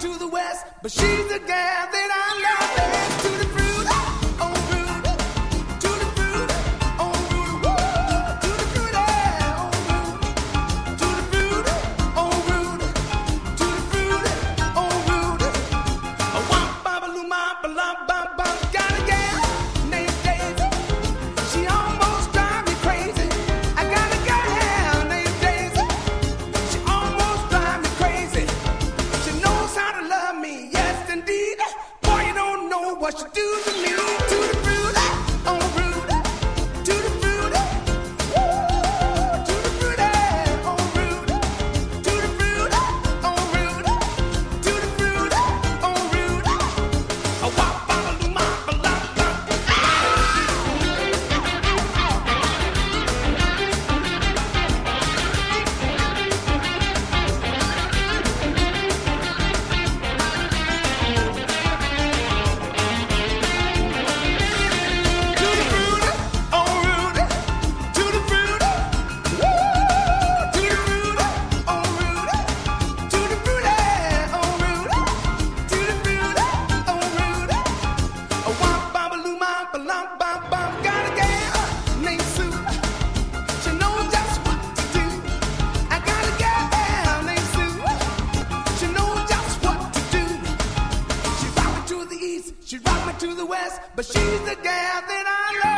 to the west, but she's the gal that I love. The west, but she's the gal that I love